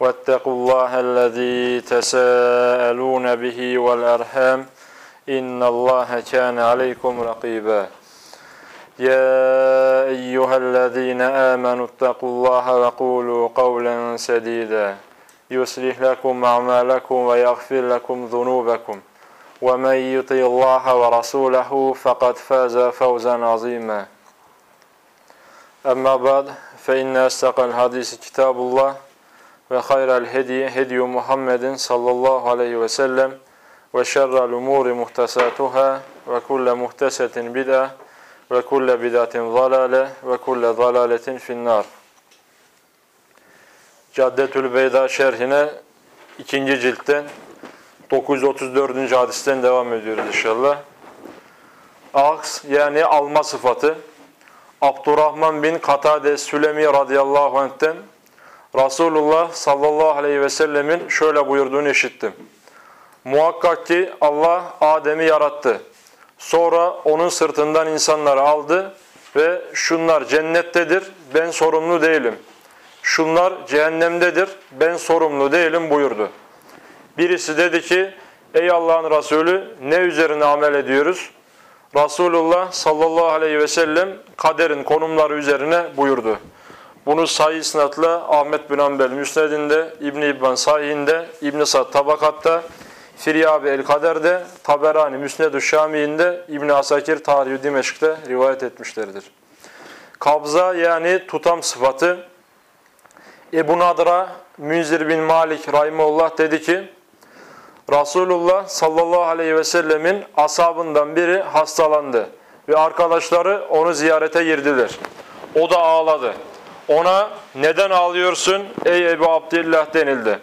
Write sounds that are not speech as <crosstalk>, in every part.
واتقوا الله الذي تساءلون به والأرحام إن الله كان عليكم رقيبا. يا أيها الذين آمنوا اتقوا الله وقولوا قولا سديدا. يصلح لكم أعمالكم ويغفر لكم ذنوبكم. ومن يطع الله ورسوله فقد فاز فوزا عظيما. أما بعد فإن أصدق الحديث كتاب الله. ve hayral hediye hediyu Muhammedin sallallahu aleyhi ve sellem ve şerrel umuri muhtesatuhâ ve kulle muhtesetin bid'a ve kulle bid'atin zalale ve kulle zalaletin finnar. Caddetül Beyda şerhine ikinci ciltten 934. hadisten devam ediyoruz inşallah. Aks yani alma sıfatı. Abdurrahman bin Katade Sülemi radıyallahu anh'ten Resulullah sallallahu aleyhi ve sellemin şöyle buyurduğunu işittim. Muhakkak ki Allah Adem'i yarattı. Sonra onun sırtından insanları aldı ve şunlar cennettedir, ben sorumlu değilim. Şunlar cehennemdedir, ben sorumlu değilim buyurdu. Birisi dedi ki, ey Allah'ın Resulü ne üzerine amel ediyoruz? Resulullah sallallahu aleyhi ve sellem kaderin konumları üzerine buyurdu. Bunu sahih isnatla Ahmet bin Ambel Müsned'inde, İbn İbban Sahih'inde, İbn Sad Tabakat'ta, Firyabi El-Kader'de, Taberani Müsned-ü Şami'inde, İbn Asakir Tarih-i Dimeşk'te rivayet etmişlerdir. Kabza yani tutam sıfatı Ebu Nadra Münzir bin Malik Rahimullah dedi ki Resulullah sallallahu aleyhi ve sellemin asabından biri hastalandı ve arkadaşları onu ziyarete girdiler. O da ağladı. Ona neden ağlıyorsun ey Ebu Abdillah denildi.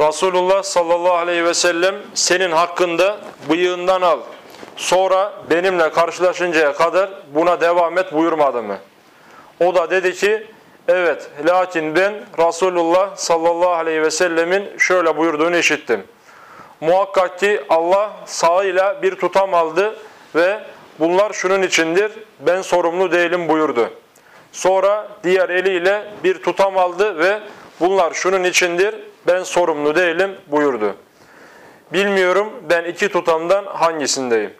Resulullah sallallahu aleyhi ve sellem senin hakkında bıyığından al. Sonra benimle karşılaşıncaya kadar buna devam et buyurmadı mı? O da dedi ki evet lakin ben Resulullah sallallahu aleyhi ve sellemin şöyle buyurduğunu işittim. Muhakkak ki Allah sağıyla bir tutam aldı ve bunlar şunun içindir ben sorumlu değilim buyurdu. Sonra diğer eliyle bir tutam aldı ve bunlar şunun içindir ben sorumlu değilim buyurdu. Bilmiyorum ben iki tutamdan hangisindeyim.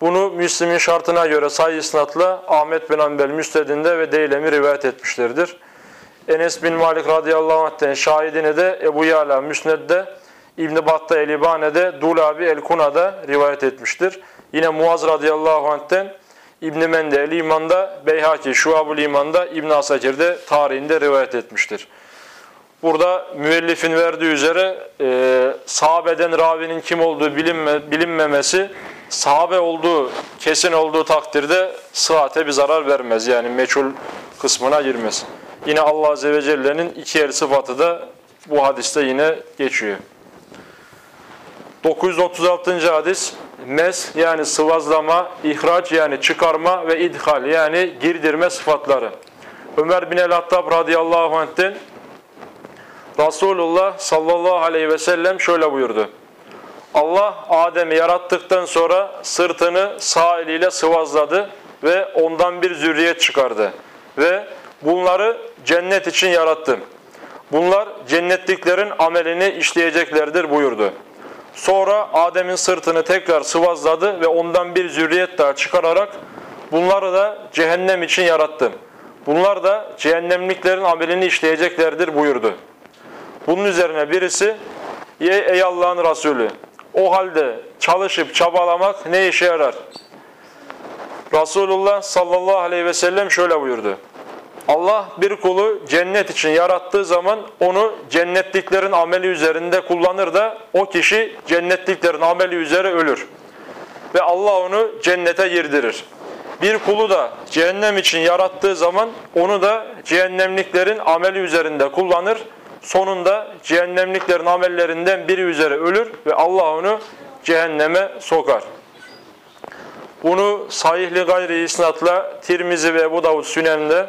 Bunu Müslim'in şartına göre sayı isnatla Ahmet bin Ambel Müsted'inde ve Deylemi rivayet etmişlerdir. Enes bin Malik radıyallahu anh'ten şahidini de Ebu Yala Müsned'de, İbn-i Battah el-İbane'de, Dulabi el-Kuna'da rivayet etmiştir. Yine Muaz radıyallahu anh'ten İbn-i Mende el-İman'da, Beyhaki Şuab-ül İman'da, İbn-i Asakir'de tarihinde rivayet etmiştir. Burada müellifin verdiği üzere e, sahabeden ravinin kim olduğu bilinme, bilinmemesi sahabe olduğu kesin olduğu takdirde sıhhate bir zarar vermez. Yani meçhul kısmına girmez. Yine Allah Azze ve Celle'nin iki el sıfatı da bu hadiste yine geçiyor. 936. hadis mes yani sıvazlama, ihraç yani çıkarma ve idhal yani girdirme sıfatları. Ömer bin el-Hattab radıyallahu anh'ten Resulullah sallallahu aleyhi ve sellem şöyle buyurdu. Allah Adem'i yarattıktan sonra sırtını sağ eliyle sıvazladı ve ondan bir zürriyet çıkardı. Ve bunları cennet için yarattım. Bunlar cennetliklerin amelini işleyeceklerdir buyurdu. Sonra Adem'in sırtını tekrar sıvazladı ve ondan bir zürriyet daha çıkararak bunları da cehennem için yarattım. Bunlar da cehennemliklerin amelini işleyeceklerdir buyurdu. Bunun üzerine birisi ey Allah'ın Resulü o halde çalışıp çabalamak ne işe yarar? Resulullah sallallahu aleyhi ve sellem şöyle buyurdu. Allah bir kulu cennet için yarattığı zaman onu cennetliklerin ameli üzerinde kullanır da o kişi cennetliklerin ameli üzere ölür. Ve Allah onu cennete girdirir. Bir kulu da cehennem için yarattığı zaman onu da cehennemliklerin ameli üzerinde kullanır. sonunda cehennemliklerin amellerinden biri üzere ölür ve Allah onu cehenneme sokar. Bunu sahihli gayri isnatla Tirmizi ve Ebu Davud Sünen'de,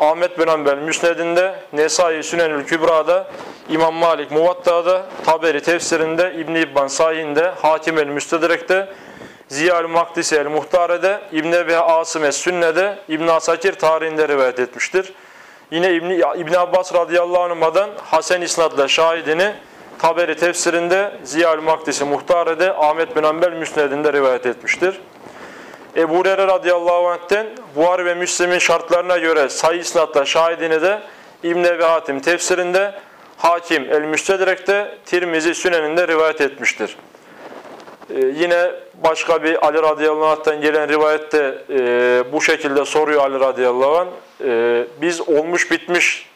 Ahmet bin Hanbel Müsned'inde, Nesai Sünenül Kübra'da, İmam Malik Muvatta'da, Taberi tefsirinde, İbn İbban Sahih'inde, Hakim el Müstedrek'te, Ziyal Maktisi el Muhtare'de, İbn Ebi Asım es Sünne'de, İbn Asakir tarihinde rivayet etmiştir. Yine İbn, İbn Abbas radıyallahu anh'dan Hasan İsnad'la şahidini Taberi tefsirinde, Ziyal Maktisi Muhtare'de, Ahmet bin Hanbel Müsned'inde rivayet etmiştir. Ebu Hureyre radıyallahu anh'ten Buhari ve Müslim'in şartlarına göre sayı isnatla şahidini de İbn Ebi Hatim tefsirinde, Hakim el-Müstedrek'te, Tirmizi Sünen'inde rivayet etmiştir. Ee, yine başka bir Ali radıyallahu anh'tan gelen rivayette e, bu şekilde soruyor Ali radıyallahu anh. E, biz olmuş bitmiş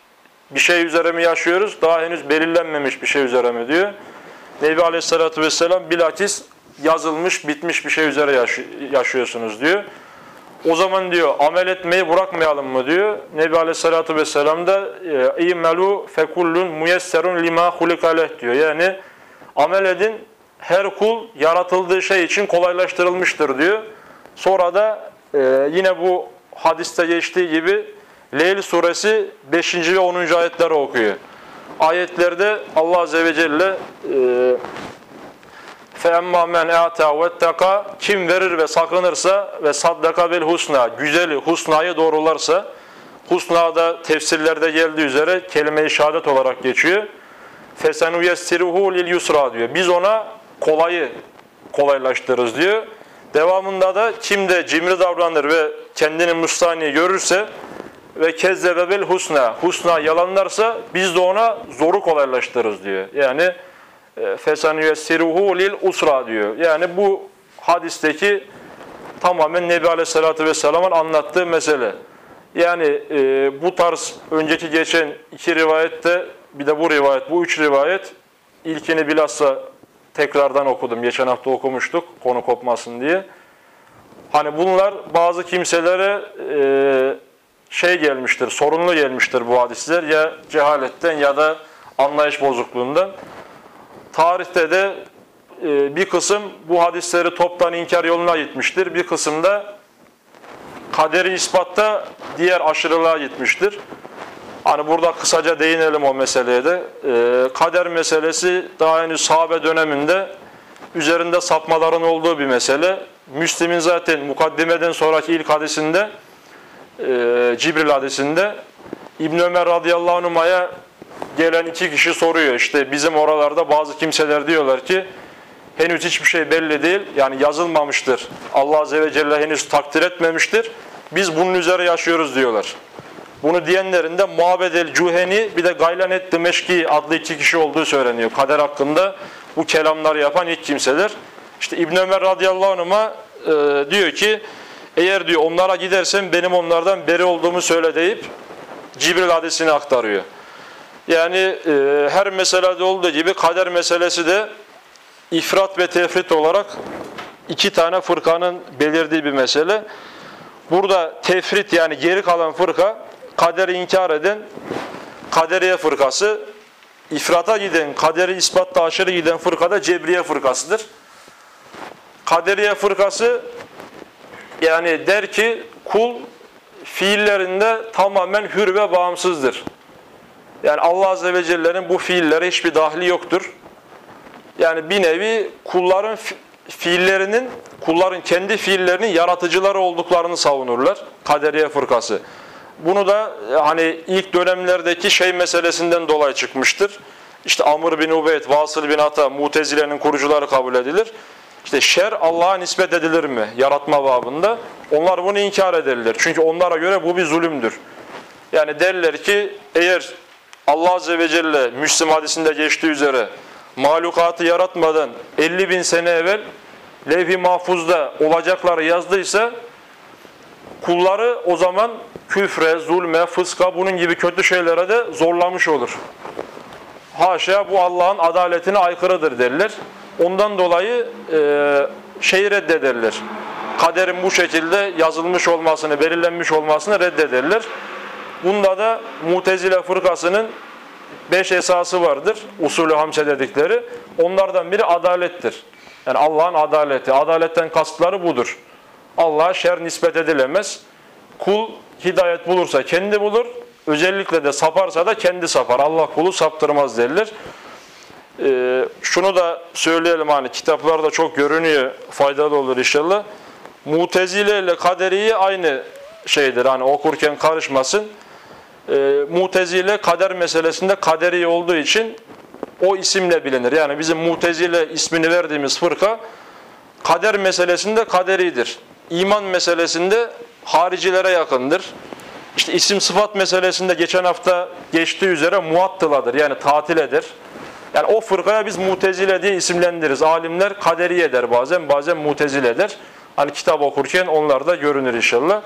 bir şey üzere mi yaşıyoruz? Daha henüz belirlenmemiş bir şey üzere mi diyor. Nebi aleyhissalatü vesselam bilakis yazılmış, bitmiş bir şey üzere yaşı yaşıyorsunuz diyor. O zaman diyor amel etmeyi bırakmayalım mı diyor. Nebi Aleyhisselatü Vesselam da اِيْمَلُوا فَكُلُّنْ مُيَسَّرٌ لِمَا خُلِقَ diyor. Yani amel edin her kul yaratıldığı şey için kolaylaştırılmıştır diyor. Sonra da e, yine bu hadiste geçtiği gibi Leyl suresi 5. ve 10. ayetleri okuyor. Ayetlerde Allah Azze ve Celle e, فَاَمَّا مَنْ اَعْتَى وَاتَّقَى Kim verir ve sakınırsa ve saddaka bil husna, güzeli, husnayı doğrularsa, husnada tefsirlerde geldiği üzere kelime-i şehadet olarak geçiyor. فَسَنُ يَسْتِرُهُ lil yusra diyor. Biz ona kolayı kolaylaştırırız diyor. Devamında da kim de cimri davranır ve kendini müstahni görürse ve kezzebe bil husna, husna yalanlarsa biz de ona zoru kolaylaştırırız diyor. Yani fesanüyessiruhu lil usra diyor. Yani bu hadisteki tamamen Nebi Aleyhisselatü Vesselam'ın anlattığı mesele. Yani e, bu tarz önceki geçen iki rivayette bir de bu rivayet, bu üç rivayet ilkini bilhassa tekrardan okudum. Geçen hafta okumuştuk konu kopmasın diye. Hani bunlar bazı kimselere e, şey gelmiştir, sorunlu gelmiştir bu hadisler ya cehaletten ya da anlayış bozukluğundan. Tarihte de e, bir kısım bu hadisleri toptan inkar yoluna gitmiştir. Bir kısım da kaderi ispatta diğer aşırılığa gitmiştir. Hani burada kısaca değinelim o meseleye de. E, kader meselesi daha henüz sahabe döneminde üzerinde sapmaların olduğu bir mesele. Müslim'in zaten mukaddimeden sonraki ilk hadisinde e, Cibril hadisinde İbn Ömer radıyallahu anh'a gelen iki kişi soruyor. İşte bizim oralarda bazı kimseler diyorlar ki henüz hiçbir şey belli değil. Yani yazılmamıştır. Allah Azze ve Celle henüz takdir etmemiştir. Biz bunun üzere yaşıyoruz diyorlar. Bunu diyenlerin de Muhabbed el-Cuheni bir de Gaylanet Dimeşki adlı iki kişi olduğu söyleniyor. Kader hakkında bu kelamları yapan ilk kimseler. İşte İbn Ömer radıyallahu anh'a e, diyor ki eğer diyor onlara gidersen benim onlardan beri olduğumu söyle deyip Cibril hadisini aktarıyor. Yani e, her meselede olduğu gibi kader meselesi de ifrat ve tefrit olarak iki tane fırkanın belirdiği bir mesele. Burada tefrit yani geri kalan fırka kaderi inkar eden kaderiye fırkası, ifrata giden, kaderi ispatta aşırı giden fırka da cebriye fırkasıdır. Kaderiye fırkası yani der ki kul fiillerinde tamamen hür ve bağımsızdır. Yani Allah Azze ve Celle'nin bu fiillere hiçbir dahli yoktur. Yani bir nevi kulların fiillerinin, kulların kendi fiillerinin yaratıcıları olduklarını savunurlar. Kaderiye fırkası. Bunu da e, hani ilk dönemlerdeki şey meselesinden dolayı çıkmıştır. İşte Amr bin Ubeyd, Vasıl bin Ata, Mutezile'nin kurucuları kabul edilir. İşte şer Allah'a nispet edilir mi yaratma babında? Onlar bunu inkar ederler. Çünkü onlara göre bu bir zulümdür. Yani derler ki eğer Allah Azze ve Celle Müslim hadisinde geçtiği üzere mahlukatı yaratmadan 50 bin sene evvel levh-i mahfuzda olacakları yazdıysa kulları o zaman küfre, zulme, fıska bunun gibi kötü şeylere de zorlamış olur. Haşa bu Allah'ın adaletine aykırıdır derler. Ondan dolayı e, şeyi reddederler. Kaderin bu şekilde yazılmış olmasını, belirlenmiş olmasını reddederler. Bunda da Mutezile fırkasının beş esası vardır. Usulü hamse dedikleri. Onlardan biri adalettir. Yani Allah'ın adaleti. Adaletten kastları budur. Allah'a şer nispet edilemez. Kul hidayet bulursa kendi bulur. Özellikle de saparsa da kendi sapar. Allah kulu saptırmaz derilir. Ee, şunu da söyleyelim hani kitaplarda çok görünüyor. Faydalı olur inşallah. Mutezile ile kaderiyi aynı şeydir. Hani okurken karışmasın. Ee, Mutezile kader meselesinde kaderi olduğu için o isimle bilinir. Yani bizim Mutezile ismini verdiğimiz fırka kader meselesinde kaderidir. İman meselesinde haricilere yakındır. İşte isim sıfat meselesinde geçen hafta geçtiği üzere muattıladır. Yani tatil eder. Yani o fırkaya biz mutezile diye isimlendiririz. Alimler kaderi der bazen, bazen mutezile der. Hani kitap okurken onlar da görünür inşallah.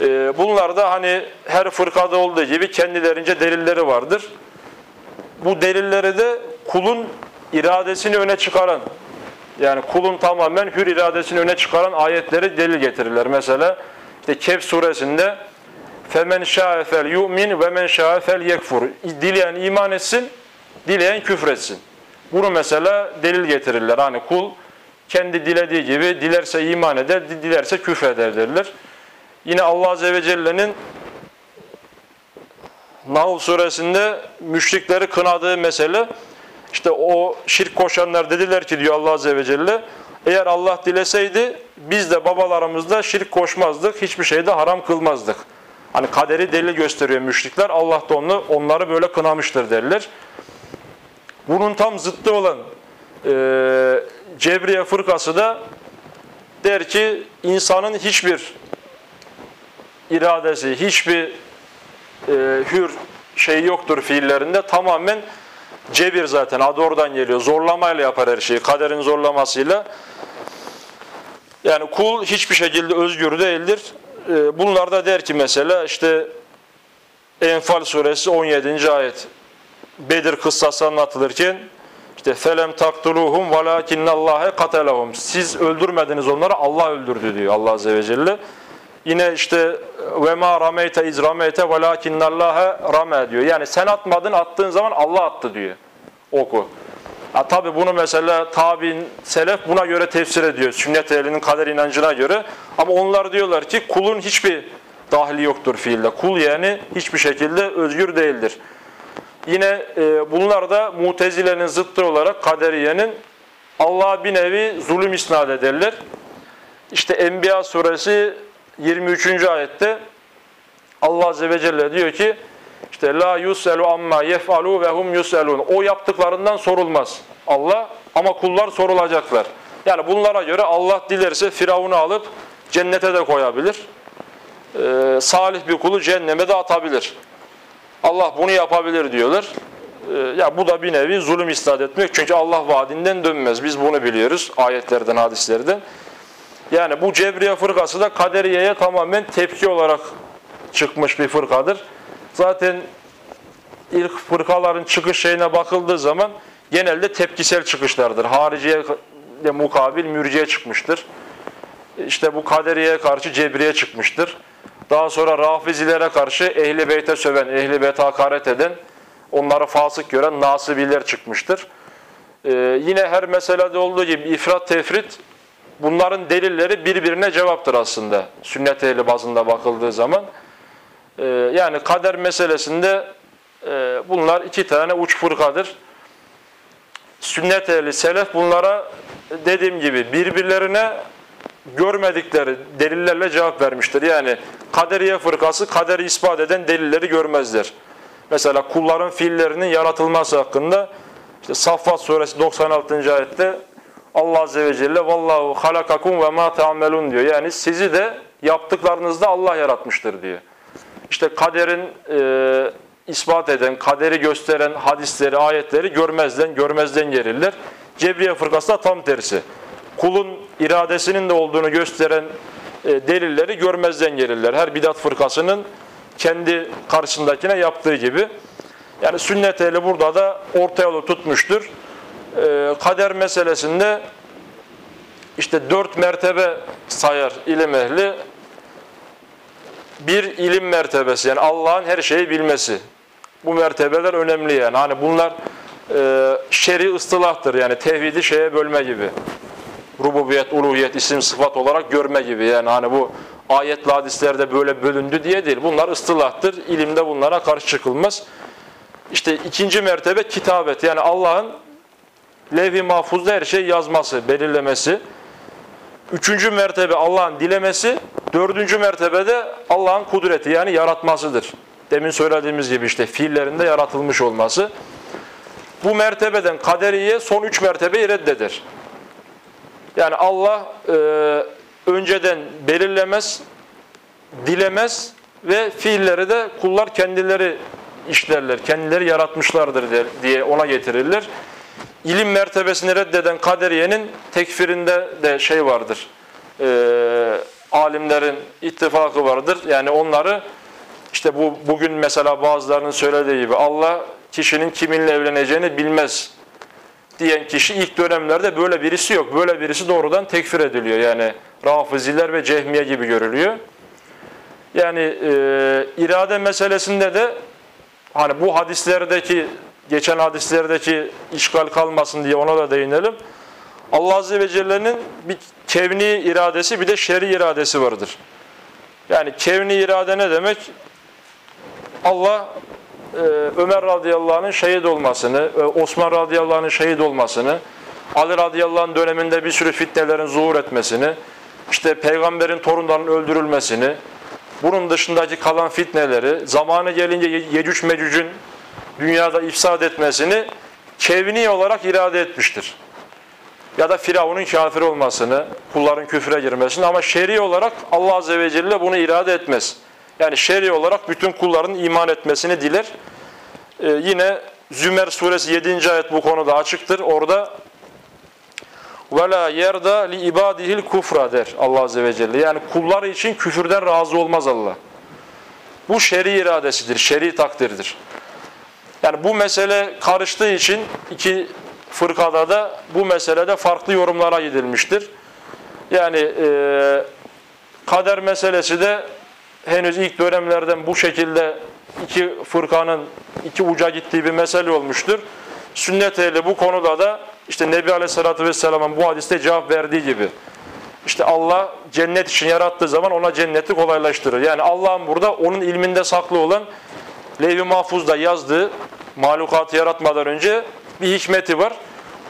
Ee, bunlar da hani her fırkada olduğu gibi kendilerince delilleri vardır. Bu delilleri de kulun iradesini öne çıkaran, yani kulun tamamen hür iradesini öne çıkaran ayetleri delil getirirler. Mesela işte Kehf suresinde yu'min ve men şa'e fel yekfur. Dileyen iman etsin, dileyen küfretsin. Bunu mesela delil getirirler. Hani kul kendi dilediği gibi dilerse iman eder, dilerse küfreder derler. Yine Allah Azze ve Celle'nin Nahl suresinde müşrikleri kınadığı mesele işte o şirk koşanlar dediler ki diyor Allah Azze ve Celle eğer Allah dileseydi biz de babalarımızda şirk koşmazdık, hiçbir şeyde haram kılmazdık. Hani kaderi delil gösteriyor müşrikler. Allah da onu, onları böyle kınamıştır derler. Bunun tam zıttı olan e, Cebriye fırkası da der ki insanın hiçbir iradesi, hiçbir e, hür şey yoktur fiillerinde. Tamamen cebir zaten adı oradan geliyor. Zorlamayla yapar her şeyi. Kaderin zorlamasıyla. Yani kul hiçbir şekilde özgür değildir. E, bunlar da der ki mesela işte Enfal suresi 17. ayet. Bedir kıssası anlatılırken işte felem taktuluhum velakinnallâhe katelahum. Siz öldürmediniz onları Allah öldürdü diyor Allah azze ve celle. Yine işte ve ma rameyte iz rameyte velakinnallâhe rame diyor. Yani sen atmadın attığın zaman Allah attı diyor. Oku. Ha, tabi bunu mesela tabin, selef buna göre tefsir ediyor. Sünnet ehlinin kader inancına göre. Ama onlar diyorlar ki kulun hiçbir dahli yoktur fiilde. Kul yani hiçbir şekilde özgür değildir. Yine e, bunlar da mutezilenin zıttı olarak kaderiyenin Allah'a bir nevi zulüm isnat ederler. İşte Enbiya suresi 23. ayette Allah Azze ve Celle diyor ki işte la yuselu amma yef'alu ve hum yuselun. O yaptıklarından sorulmaz Allah ama kullar sorulacaklar. Yani bunlara göre Allah dilerse Firavun'u alıp cennete de koyabilir. Ee, salih bir kulu cehenneme de atabilir. Allah bunu yapabilir diyorlar. Ee, ya bu da bir nevi zulüm isnat etmek. Çünkü Allah vaadinden dönmez. Biz bunu biliyoruz ayetlerden, hadislerden. Yani bu Cebriye fırkası da kaderiyeye tamamen tepki olarak çıkmış bir fırkadır. Zaten ilk fırkaların çıkış şeyine bakıldığı zaman genelde tepkisel çıkışlardır. Hariciye de mukabil mürciye çıkmıştır. İşte bu kaderiyeye karşı cebriye çıkmıştır. Daha sonra rafizilere karşı ehli beyte söven, ehli beyte hakaret eden, onları fasık gören nasibiler çıkmıştır. Ee, yine her meselede olduğu gibi ifrat tefrit bunların delilleri birbirine cevaptır aslında. Sünnet ehli bazında bakıldığı zaman. Ee, yani kader meselesinde e, bunlar iki tane uç fırkadır. Sünnet ehli, selef bunlara dediğim gibi birbirlerine görmedikleri delillerle cevap vermiştir. Yani kaderiye fırkası kaderi ispat eden delilleri görmezler. Mesela kulların fiillerinin yaratılması hakkında işte Saffat suresi 96. ayette Allah azze ve celle vallahu halakakum ve ma ta'melun diyor. Yani sizi de yaptıklarınızda Allah yaratmıştır diyor. İşte kaderin e, ispat eden, kaderi gösteren hadisleri, ayetleri görmezden, görmezden gelirler. Cebriye fırkası da tam tersi. Kulun iradesinin de olduğunu gösteren e, delilleri görmezden gelirler. Her bidat fırkasının kendi karşısındakine yaptığı gibi. Yani sünnet ehli burada da orta yolu tutmuştur. E, kader meselesinde işte dört mertebe sayar ilim ehli. Bir ilim mertebesi yani Allah'ın her şeyi bilmesi. Bu mertebeler önemli yani. Hani bunlar e, şer'i ıstılahtır yani tevhidi şeye bölme gibi. Rububiyet, uluhiyet, isim, sıfat olarak görme gibi. Yani hani bu ayetli hadislerde böyle bölündü diye değil. Bunlar ıstılahtır. İlimde bunlara karşı çıkılmaz. İşte ikinci mertebe kitabet. Yani Allah'ın levh-i mahfuzda her şey yazması, belirlemesi. Üçüncü mertebe Allah'ın dilemesi. Dördüncü mertebede Allah'ın kudreti yani yaratmasıdır. Demin söylediğimiz gibi işte fiillerinde yaratılmış olması. Bu mertebeden kaderiye son üç mertebeyi reddeder. Yani Allah e, önceden belirlemez, dilemez ve fiilleri de kullar kendileri işlerler, kendileri yaratmışlardır diye ona getirirler. İlim mertebesini reddeden kaderiyenin tekfirinde de şey vardır. E, alimlerin ittifakı vardır. Yani onları işte bu bugün mesela bazılarının söylediği gibi Allah kişinin kiminle evleneceğini bilmez diyen kişi ilk dönemlerde böyle birisi yok. Böyle birisi doğrudan tekfir ediliyor. Yani Rafiziler ve Cehmiye gibi görülüyor. Yani e, irade meselesinde de hani bu hadislerdeki geçen hadislerdeki işgal kalmasın diye ona da değinelim. Allah Azze ve Celle'nin bir kevni iradesi bir de şer'i iradesi vardır. Yani kevni irade ne demek? Allah e, Ömer radıyallahu anh'ın şehit olmasını, e, Osman radıyallahu anh'ın şehit olmasını, Ali radıyallahu anh döneminde bir sürü fitnelerin zuhur etmesini, işte peygamberin torunlarının öldürülmesini, bunun dışındaki kalan fitneleri, zamanı gelince Yecüc Mecüc'ün dünyada ifsad etmesini kevni olarak irade etmiştir. Ya da Firavun'un kafir olmasını, kulların küfre girmesini ama şer'i olarak Allah Azze ve Celle bunu irade etmez. Yani şer'i olarak bütün kulların iman etmesini diler. Ee, yine Zümer suresi 7. ayet bu konuda açıktır. Orada وَلَا يَرْدَ لِعِبَادِهِ kufra der Allah Azze ve Celle. Yani kulları için küfürden razı olmaz Allah. Bu şer'i iradesidir, şer'i takdirdir. Yani bu mesele karıştığı için iki fırkada da bu meselede farklı yorumlara gidilmiştir. Yani e, kader meselesi de henüz ilk dönemlerden bu şekilde iki fırkanın iki uca gittiği bir mesele olmuştur. Sünnet ehli bu konuda da işte Nebi Aleyhisselatü Vesselam'ın bu hadiste cevap verdiği gibi işte Allah cennet için yarattığı zaman ona cenneti kolaylaştırır. Yani Allah'ın burada onun ilminde saklı olan Levh-i Mahfuz'da yazdığı mahlukatı yaratmadan önce bir hikmeti var.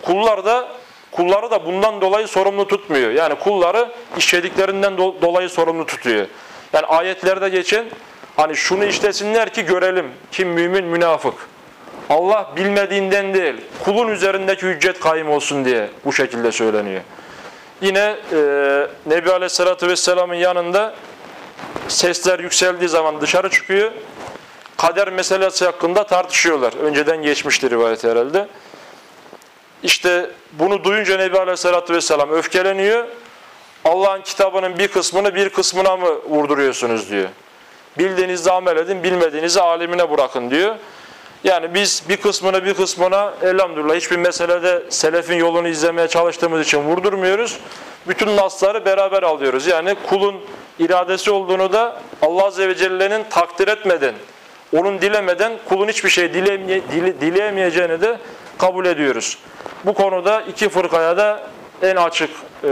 Kullar da kulları da bundan dolayı sorumlu tutmuyor. Yani kulları işlediklerinden dolayı sorumlu tutuyor. Yani ayetlerde geçen hani şunu işlesinler ki görelim kim mümin münafık. Allah bilmediğinden değil kulun üzerindeki hüccet kaim olsun diye bu şekilde söyleniyor. Yine e, Nebi Aleyhisselatü Vesselam'ın yanında sesler yükseldiği zaman dışarı çıkıyor. Kader meselesi hakkında tartışıyorlar. Önceden geçmiştir rivayet herhalde. İşte bunu duyunca Nebi Aleyhisselatü Vesselam öfkeleniyor. Allah'ın kitabının bir kısmını bir kısmına mı vurduruyorsunuz diyor. Bildiğinizde amel edin, bilmediğinizi alimine bırakın diyor. Yani biz bir kısmını bir kısmına elhamdülillah hiçbir meselede selefin yolunu izlemeye çalıştığımız için vurdurmuyoruz. Bütün nasları beraber alıyoruz. Yani kulun iradesi olduğunu da Allah Azze ve Celle'nin takdir etmeden, onun dilemeden kulun hiçbir şey dileye, dile, dileyemeyeceğini de kabul ediyoruz. Bu konuda iki fırkaya da en açık e,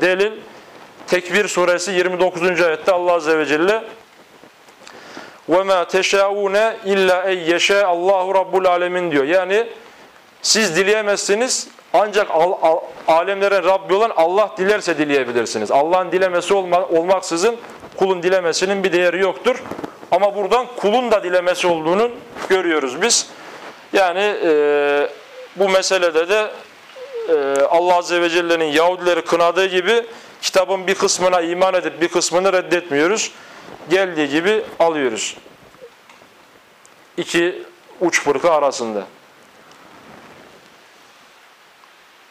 delil Tekvir suresi 29. ayette Allah Azze ve Celle وَمَا تَشَاءُونَ اِلَّا اَيْ يَشَاءَ Allahu Rabbul Alemin diyor. Yani siz dileyemezsiniz ancak al, al, alemlerin Rabbi olan Allah dilerse dileyebilirsiniz. Allah'ın dilemesi olma, olmaksızın kulun dilemesinin bir değeri yoktur. Ama buradan kulun da dilemesi olduğunu görüyoruz biz. Yani e, bu meselede de e, Allah Azze ve Celle'nin Yahudileri kınadığı gibi kitabın bir kısmına iman edip bir kısmını reddetmiyoruz. Geldiği gibi alıyoruz. İki uç fırka arasında.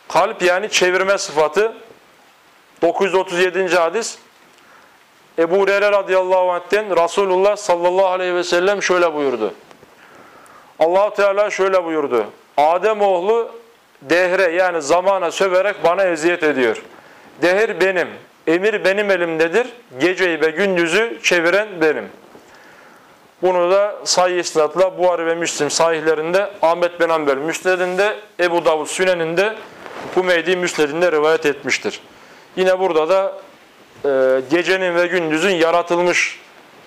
Kalp yani çevirme sıfatı 937. hadis Ebu Hureyre radıyallahu anh'ten Resulullah sallallahu aleyhi ve sellem şöyle buyurdu. allah Teala şöyle buyurdu. Adem oğlu dehre yani zamana söverek bana eziyet ediyor. Dehir benim, emir benim elimdedir. Geceyi ve gündüzü çeviren benim. Bunu da sahih isnatla Buhari ve Müslim sahihlerinde, Ahmet bin Hanbel Müsned'inde, Ebu Davud Sünen'inde, Hümeydi Müsned'inde rivayet etmiştir. Yine burada da e, gecenin ve gündüzün yaratılmış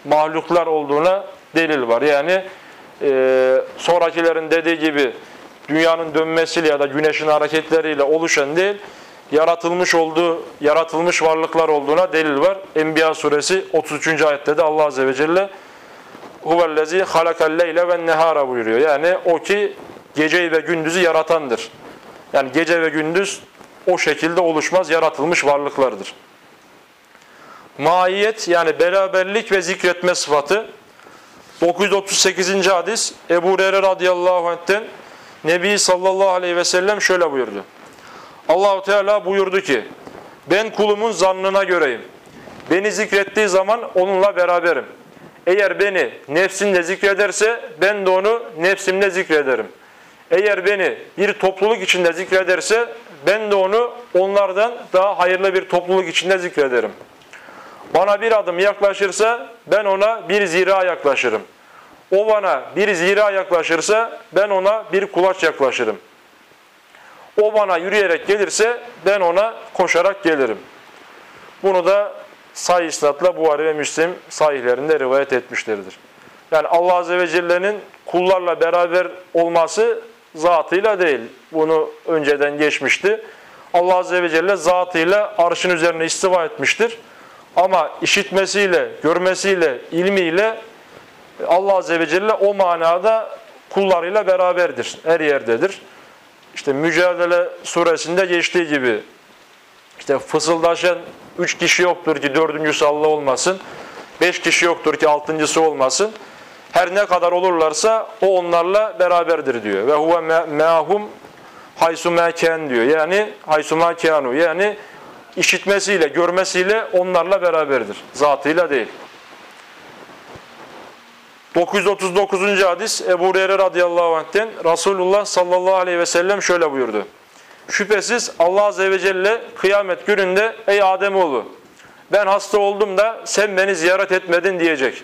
mahluklar olduğuna delil var. Yani e, sonrakilerin dediği gibi dünyanın dönmesiyle ya da güneşin hareketleriyle oluşan değil, yaratılmış olduğu, yaratılmış varlıklar olduğuna delil var. Enbiya suresi 33. ayette de Allah azze ve celle huvellezî halakal leyle ve nehara buyuruyor. Yani o ki geceyi ve gündüzü yaratandır. Yani gece ve gündüz o şekilde oluşmaz, yaratılmış varlıklardır. Maiyet yani beraberlik ve zikretme sıfatı. 938. hadis Ebu Hureyre radıyallahu anh'ten Nebi sallallahu aleyhi ve sellem şöyle buyurdu. Allahu Teala buyurdu ki ben kulumun zannına göreyim. Beni zikrettiği zaman onunla beraberim. Eğer beni nefsimle zikrederse ben de onu nefsimle zikrederim. Eğer beni bir topluluk içinde zikrederse ben de onu onlardan daha hayırlı bir topluluk içinde zikrederim. Bana bir adım yaklaşırsa ben ona bir zira yaklaşırım. O bana bir zira yaklaşırsa ben ona bir kulaç yaklaşırım. O bana yürüyerek gelirse ben ona koşarak gelirim. Bunu da sahih isnatla Buhari ve Müslim sahihlerinde rivayet etmişlerdir. Yani Allah Azze ve Celle'nin kullarla beraber olması zatıyla değil. Bunu önceden geçmişti. Allah Azze ve Celle zatıyla arşın üzerine istiva etmiştir. Ama işitmesiyle, görmesiyle, ilmiyle Allah Azze ve Celle o manada kullarıyla beraberdir. Her yerdedir. İşte Mücadele suresinde geçtiği gibi işte fısıldaşan üç kişi yoktur ki dördüncüsü Allah olmasın. Beş kişi yoktur ki altıncısı olmasın. Her ne kadar olurlarsa o onlarla beraberdir diyor. Ve huve me'ahum haysu meken diyor. Yani haysu mekanu. Yani işitmesiyle, görmesiyle onlarla beraberdir. Zatıyla değil. 939. hadis Ebu Hureyre radıyallahu anh'ten Resulullah sallallahu aleyhi ve sellem şöyle buyurdu. Şüphesiz Allah azze ve celle kıyamet gününde ey Ademoğlu ben hasta oldum da sen beni ziyaret etmedin diyecek.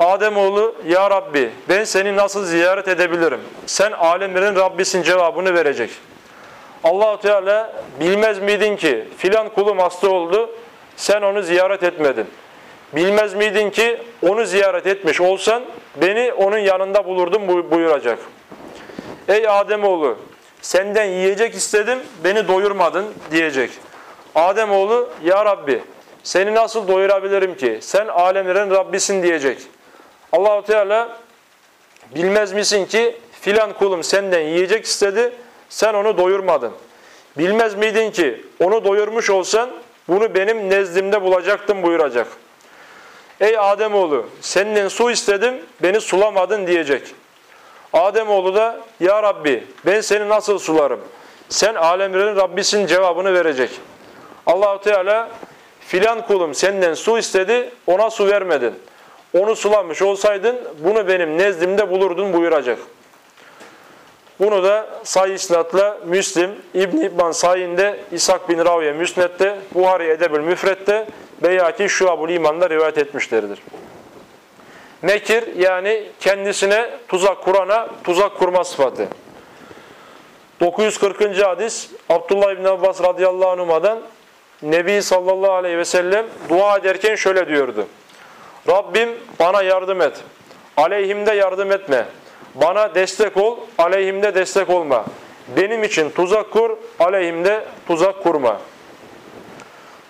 Ademoğlu ya Rabbi ben seni nasıl ziyaret edebilirim? Sen alemlerin Rabbisin cevabını verecek. Allah Teala bilmez miydin ki filan kulum hasta oldu sen onu ziyaret etmedin. Bilmez miydin ki onu ziyaret etmiş olsan beni onun yanında bulurdum buyuracak. Ey Ademoğlu senden yiyecek istedim beni doyurmadın diyecek. Ademoğlu ya Rabbi seni nasıl doyurabilirim ki sen alemlerin Rabbisin diyecek. Allahu Teala bilmez misin ki filan kulum senden yiyecek istedi sen onu doyurmadın. Bilmez miydin ki onu doyurmuş olsan bunu benim nezdimde bulacaktım buyuracak. Ey Ademoğlu senden su istedim beni sulamadın diyecek. Ademoğlu da ya Rabbi ben seni nasıl sularım? Sen alemlerin Rabbisin cevabını verecek. Allahu Teala filan kulum senden su istedi ona su vermedin. Onu sulamış olsaydın bunu benim nezdimde bulurdun buyuracak. Bunu da Sayı İsnat'la Müslim, İbn İbban Sayinde, İshak bin Raviye Müsnet'te, Buhari Edebül Müfret'te, Beyaki Şuabul İman'da rivayet etmişlerdir. Mekir yani kendisine tuzak kurana tuzak kurma sıfatı. 940. hadis Abdullah İbn Abbas radıyallahu anhuma'dan Nebi sallallahu aleyhi ve sellem dua ederken şöyle diyordu. Rabbim bana yardım et. Aleyhimde yardım etme. Bana destek ol, aleyhimde destek olma. Benim için tuzak kur, aleyhimde tuzak kurma.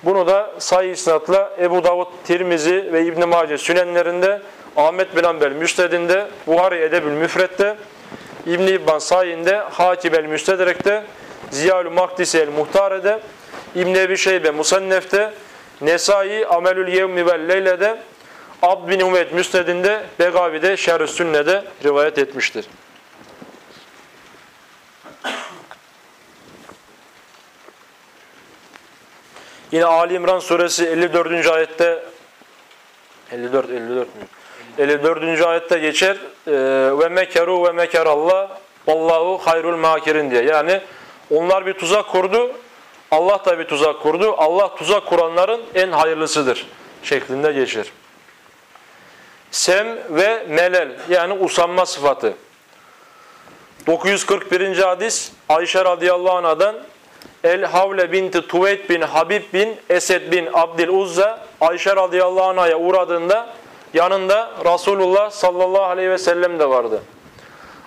Bunu da sayı isnatla Ebu Davud, Tirmizi ve İbn-i Mace sünenlerinde, Ahmet bin Ambel Müsted'inde, Buhari Edebül Müfret'te, İbn-i İbban sayinde, Hakim el Müstedrek'te, Ziyal-ü Mahdisi el Muhtare'de, İbn-i Ebi Şeybe Musannef'te, Nesai Amelül Yevmi vel Leyle'de, Abd bin Hümeyd Müsned'inde, Begavi'de, Şer-ü Sünne'de rivayet etmiştir. Yine Ali İmran suresi 54. ayette 54 54 mü? 54. ayette geçer ee, ve mekeru ve mekerallah vallahu hayrul makirin diye. Yani onlar bir tuzak kurdu. Allah da bir tuzak kurdu. Allah tuzak kuranların en hayırlısıdır şeklinde geçer. Sem ve melel yani usanma sıfatı. 941. hadis Ayşe radıyallahu anhadan El Havle binti Tuveyt bin Habib bin Esed bin Abdil Uzza Ayşe radıyallahu anh'a uğradığında yanında Resulullah sallallahu aleyhi ve sellem de vardı.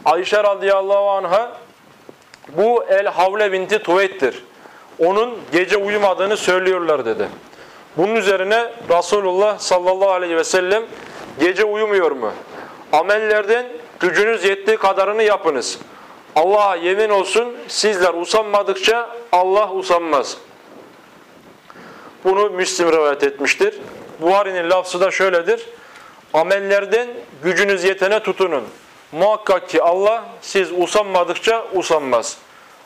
Ayşe radıyallahu anh'a bu El Havle binti Tuveyt'tir. Onun gece uyumadığını söylüyorlar dedi. Bunun üzerine Resulullah sallallahu aleyhi ve sellem gece uyumuyor mu? Amellerden gücünüz yettiği kadarını yapınız. Allah'a yemin olsun sizler usanmadıkça Allah usanmaz. Bunu Müslim rivayet etmiştir. Buhari'nin lafzı da şöyledir. Amellerden gücünüz yetene tutunun. Muhakkak ki Allah siz usanmadıkça usanmaz.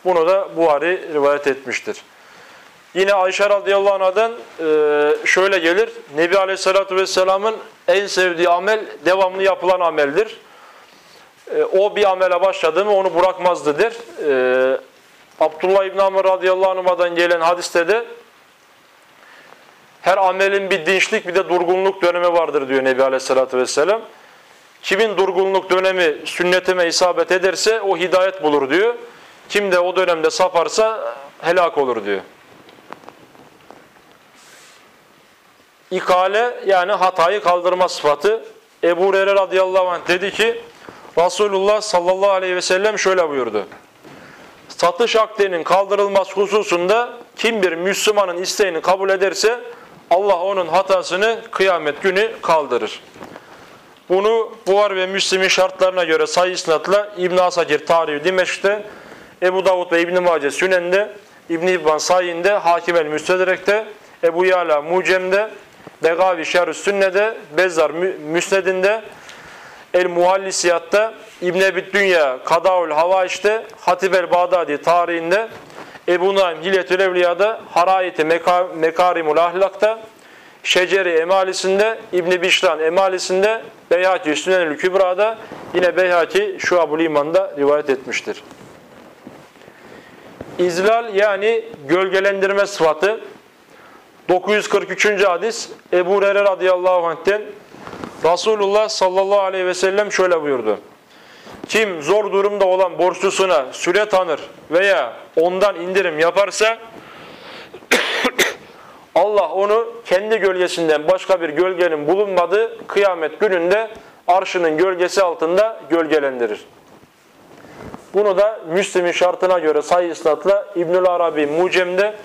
Bunu da Buhari rivayet etmiştir. Yine Ayşe radıyallahu anh'dan e, şöyle gelir. Nebi aleyhissalatü vesselamın en sevdiği amel devamlı yapılan ameldir. E, o bir amele başladı mı onu bırakmazdı der. E, Abdullah İbn Amr radıyallahu anh'dan gelen hadiste de her amelin bir dinçlik bir de durgunluk dönemi vardır diyor Nebi aleyhissalatü vesselam. Kimin durgunluk dönemi sünnetime isabet ederse o hidayet bulur diyor. Kim de o dönemde saparsa helak olur diyor. İkale yani hatayı kaldırma sıfatı. Ebu Hureyre radıyallahu anh dedi ki Resulullah sallallahu aleyhi ve sellem şöyle buyurdu. Satış akdinin kaldırılması hususunda kim bir Müslümanın isteğini kabul ederse Allah onun hatasını kıyamet günü kaldırır. Bunu Buhar ve Müslim'in şartlarına göre sayı isnatla İbn Asakir Tarihi Dimeşk'te, Ebu Davud ve İbn Mace Sünen'de, İbn İbban Sayin'de, Hakim el Müstedrek'te, Ebu Yala Mucem'de, Begavi Şerü Sünne'de, Bezzar Müsned'inde, El Muhallisiyat'ta, İbn Ebi Dünya Kadaul Havaiş'te, Hatib el Bağdadi tarihinde, Ebu Naim Hilyetül Evliya'da, Harayeti Mekarimul Ahlak'ta, Şeceri Emalisinde, İbn Bişran Emalisinde, Beyhaki Sünenül Kübra'da, yine Beyhaki Şuab-ül İman'da rivayet etmiştir. İzlal yani gölgelendirme sıfatı. 943. hadis Ebu Hureyre radıyallahu anh'ten Resulullah sallallahu aleyhi ve sellem şöyle buyurdu. Kim zor durumda olan borçlusuna süre tanır veya ondan indirim yaparsa <coughs> Allah onu kendi gölgesinden başka bir gölgenin bulunmadığı kıyamet gününde arşının gölgesi altında gölgelendirir. Bunu da Müslim'in şartına göre sayı isnatla İbnül Arabi Mucem'de,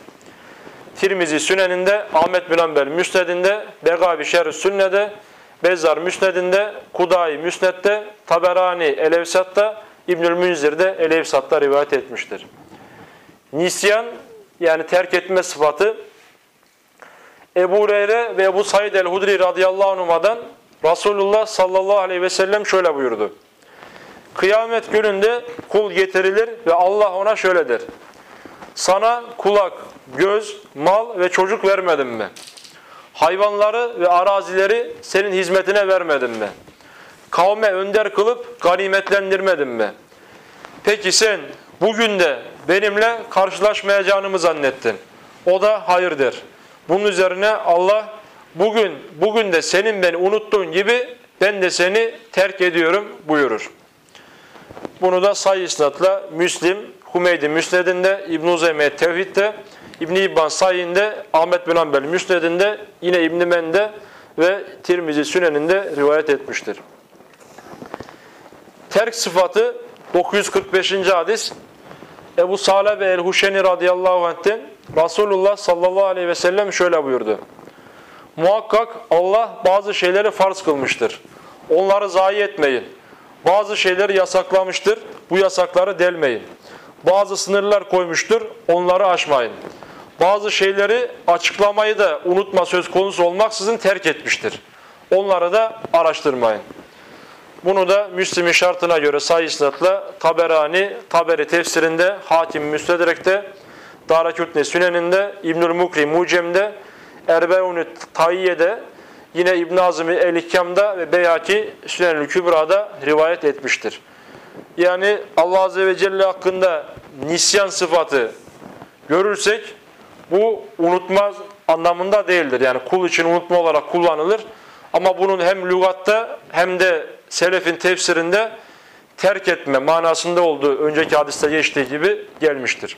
Tirmizi Sünen'inde, Ahmet bin Ambel Müsned'inde, Begavi Şerh Sünne'de, Bezzar Müsned'inde, Kudayi Müsned'de, Taberani Elevsat'ta, İbnül Münzir'de Elevsat'ta rivayet etmiştir. Nisyan yani terk etme sıfatı Ebu Hureyre ve Ebu Said el-Hudri radıyallahu anhuma'dan Resulullah sallallahu aleyhi ve sellem şöyle buyurdu. Kıyamet gününde kul getirilir ve Allah ona şöyle der. Sana kulak, göz, mal ve çocuk vermedim mi? Hayvanları ve arazileri senin hizmetine vermedim mi? Kavme önder kılıp ganimetlendirmedim mi? Peki sen bugün de benimle karşılaşmayacağını mı zannettin? O da hayır der. Bunun üzerine Allah bugün bugün de senin beni unuttuğun gibi ben de seni terk ediyorum buyurur. Bunu da sayı isnatla Müslim, Humeydi Müsned'inde, İbn-i Uzeyme Tevhid'de, İbn-i İbban Sayin'de, Ahmet bin Ambel Müsned'inde, yine İbn-i Men'de ve Tirmizi Sünen'inde rivayet etmiştir. Terk sıfatı 945. hadis Ebu Saleh ve El-Huşeni radıyallahu anh'ten Resulullah sallallahu aleyhi ve sellem şöyle buyurdu. Muhakkak Allah bazı şeyleri farz kılmıştır. Onları zayi etmeyin. Bazı şeyleri yasaklamıştır. Bu yasakları delmeyin. Bazı sınırlar koymuştur. Onları aşmayın. Bazı şeyleri açıklamayı da unutma söz konusu olmaksızın terk etmiştir. Onları da araştırmayın. Bunu da Müslim'in şartına göre sayısınatla Taberani, Taberi tefsirinde, Hakim Müstedrek'te, Darakütne Sünen'inde, İbnül Mukri Mucem'de, Erbeun-i Tayyiye'de, yine İbn Azmi El-İkkam'da ve Beyaki Sünenül Kübra'da rivayet etmiştir. Yani Allah Azze ve Celle hakkında nisyan sıfatı görürsek bu unutma anlamında değildir. Yani kul için unutma olarak kullanılır. Ama bunun hem lügatta hem de selefin tefsirinde terk etme manasında olduğu önceki hadiste geçtiği gibi gelmiştir.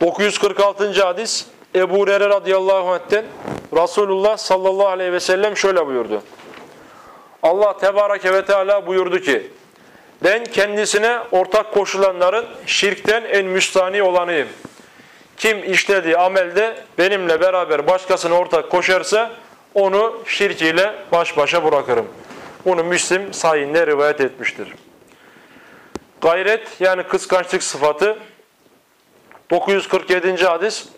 946. hadis Ebu Hureyre radıyallahu anh'ten Resulullah sallallahu aleyhi ve sellem şöyle buyurdu. Allah tebareke ve teala buyurdu ki ben kendisine ortak koşulanların şirkten en müstani olanıyım. Kim işlediği amelde benimle beraber başkasına ortak koşarsa onu şirkiyle baş başa bırakırım. Bunu Müslim sayinde rivayet etmiştir. Gayret yani kıskançlık sıfatı 947. hadis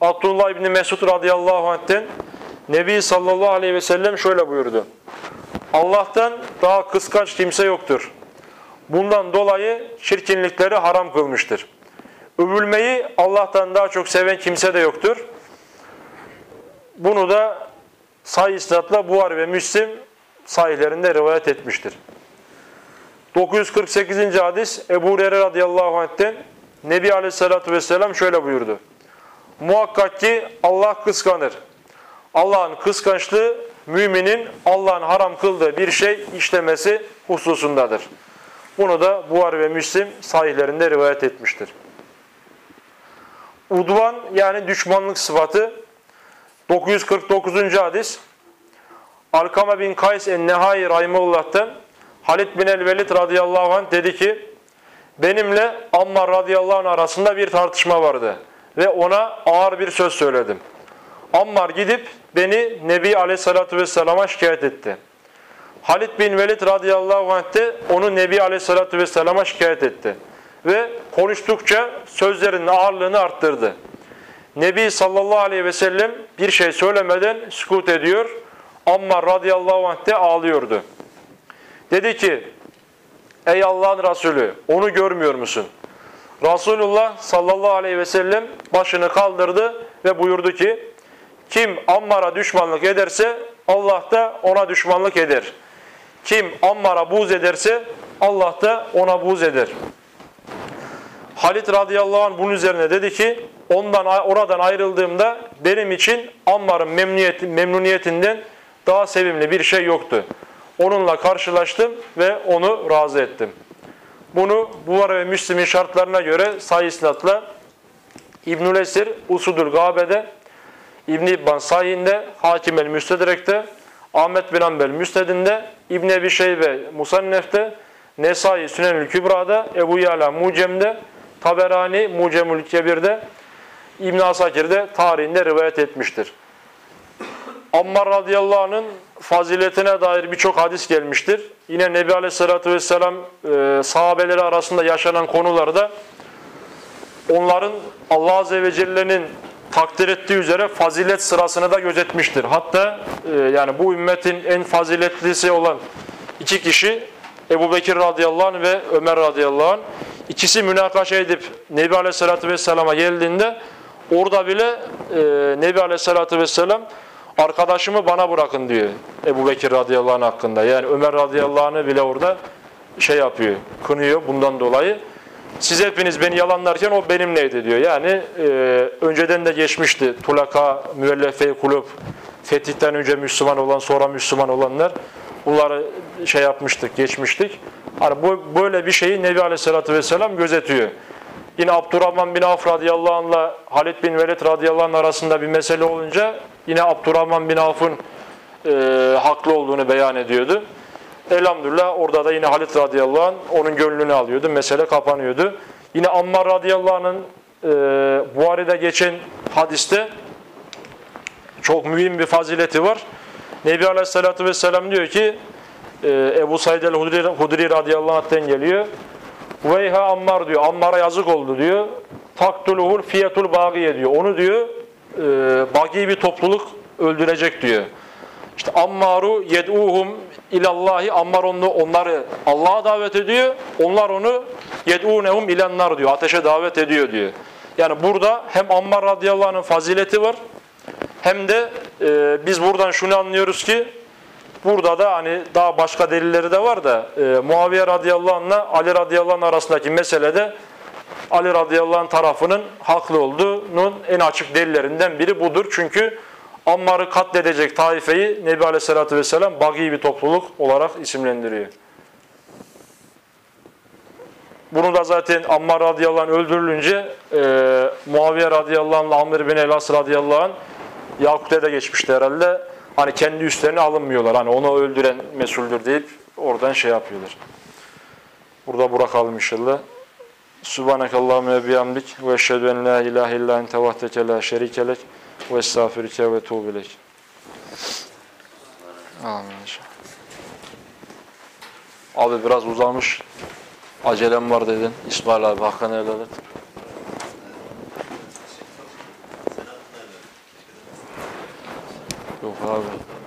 Abdullah İbni Mesud radıyallahu anh'ten Nebi sallallahu aleyhi ve sellem şöyle buyurdu. Allah'tan daha kıskanç kimse yoktur. Bundan dolayı çirkinlikleri haram kılmıştır. Övülmeyi Allah'tan daha çok seven kimse de yoktur. Bunu da say isnatla Buhari ve Müslim sahihlerinde rivayet etmiştir. 948. hadis Ebu Hureyre radıyallahu anh'ten Nebi aleyhissalatü vesselam şöyle buyurdu. Muhakkak ki Allah kıskanır. Allah'ın kıskançlığı müminin Allah'ın haram kıldığı bir şey işlemesi hususundadır. Bunu da Buhar ve Müslim sahihlerinde rivayet etmiştir. Udvan yani düşmanlık sıfatı 949. hadis Alkama bin Kays en-Nehai Rahimullah'tan Halid bin el-Velid radıyallahu anh dedi ki benimle Ammar radıyallahu anh arasında bir tartışma vardı ve ona ağır bir söz söyledim. Ammar gidip beni Nebi aleyhissalatü vesselama şikayet etti. Halid bin Velid radıyallahu anh de onu Nebi aleyhissalatü vesselama şikayet etti. Ve konuştukça sözlerinin ağırlığını arttırdı. Nebi sallallahu aleyhi ve sellem bir şey söylemeden sükut ediyor. Ammar radıyallahu anh de ağlıyordu. Dedi ki, ey Allah'ın Resulü onu görmüyor musun? Resulullah sallallahu aleyhi ve sellem başını kaldırdı ve buyurdu ki, kim Ammar'a düşmanlık ederse Allah da ona düşmanlık eder. Kim Ammar'a buz ederse Allah da ona buz eder. Halit radıyallahu anh bunun üzerine dedi ki ondan oradan ayrıldığımda benim için Ammar'ın memnuniyetinden daha sevimli bir şey yoktu. Onunla karşılaştım ve onu razı ettim. Bunu Buhara ve Müslim'in şartlarına göre sayı isnatla İbnül Esir Usudül Gabe'de İbn-i İbban Sayinde, Hakim el-Müstedrek'te, Ahmet bin Ambel Müstedinde, İbn Ebi Şeybe Musannef'te, Nesai Sünenül Kübra'da, Ebu Yala Mucem'de, Taberani Mucemül Kebir'de, İbn Asakir'de tarihinde rivayet etmiştir. Ammar radıyallahu anh'ın faziletine dair birçok hadis gelmiştir. Yine Nebi aleyhissalatü vesselam e, sahabeleri arasında yaşanan konularda onların Allah azze ve celle'nin takdir ettiği üzere fazilet sırasını da gözetmiştir. Hatta e, yani bu ümmetin en faziletlisi olan iki kişi Ebu Bekir radıyallahu anh ve Ömer radıyallahu anh ikisi münakaşa edip Nebi aleyhissalatü vesselama geldiğinde orada bile e, Nebi aleyhissalatü vesselam arkadaşımı bana bırakın diyor Ebu Bekir radıyallahu anh hakkında. Yani Ömer radıyallahu anh'ı bile orada şey yapıyor, kınıyor bundan dolayı. Siz hepiniz beni yalanlarken o benimleydi diyor. Yani e, önceden de geçmişti. Tulaka, müellefe kulüp, fetihten önce Müslüman olan, sonra Müslüman olanlar. Bunları şey yapmıştık, geçmiştik. Hani bu, böyle bir şeyi Nebi Aleyhisselatü Vesselam gözetiyor. Yine Abdurrahman bin Avf radıyallahu anh'la Halid bin Velid radıyallahu anh arasında bir mesele olunca yine Abdurrahman bin Avf'ın e, haklı olduğunu beyan ediyordu. Elhamdülillah orada da yine Halit radıyallahu anh onun gönlünü alıyordu. Mesele kapanıyordu. Yine Ammar radıyallahu anh'ın e, Buhari'de geçen hadiste çok mühim bir fazileti var. Nebi aleyhissalatü vesselam diyor ki e, Ebu Said el-Hudri Hudri radıyallahu anh'ten geliyor. Veyha Ammar diyor. Ammar'a yazık oldu diyor. Taktuluhul fiyetul bagiye diyor. Onu diyor e, bagi bir topluluk öldürecek diyor. İşte Ammaru yed'uhum ilallahi Ammar onu, onları Allah'a davet ediyor. Onlar onu yed'unehum ilennar diyor. Ateşe davet ediyor diyor. Yani burada hem Ammar radıyallahu anh'ın fazileti var hem de e, biz buradan şunu anlıyoruz ki burada da hani daha başka delilleri de var da e, Muaviye radıyallahu anh'la Ali radıyallahu anh arasındaki meselede Ali radıyallahu anh tarafının haklı olduğunun en açık delillerinden biri budur. Çünkü Ammar'ı katledecek taifeyi Nebi Aleyhisselatü Vesselam bagi bir topluluk olarak isimlendiriyor. Bunu da zaten Ammar radıyallahu anh öldürülünce e, Muaviye radıyallahu anh, Amr bin Elas radıyallahu anh Yakut'e de geçmişti herhalde. Hani kendi üstlerine alınmıyorlar. Hani onu öldüren mesuldür deyip oradan şey yapıyorlar. Burada bırakalım inşallah. Subhanakallahümme ve bihamdik ve eşhedü en la ilahe illa ente vahdeke la şerike lek ve estağfirüke ve tuğbu ileyk. Amin inşallah. Abi biraz uzamış. Acelem var dedin. İsmail abi hakkını helal et. Yok abi.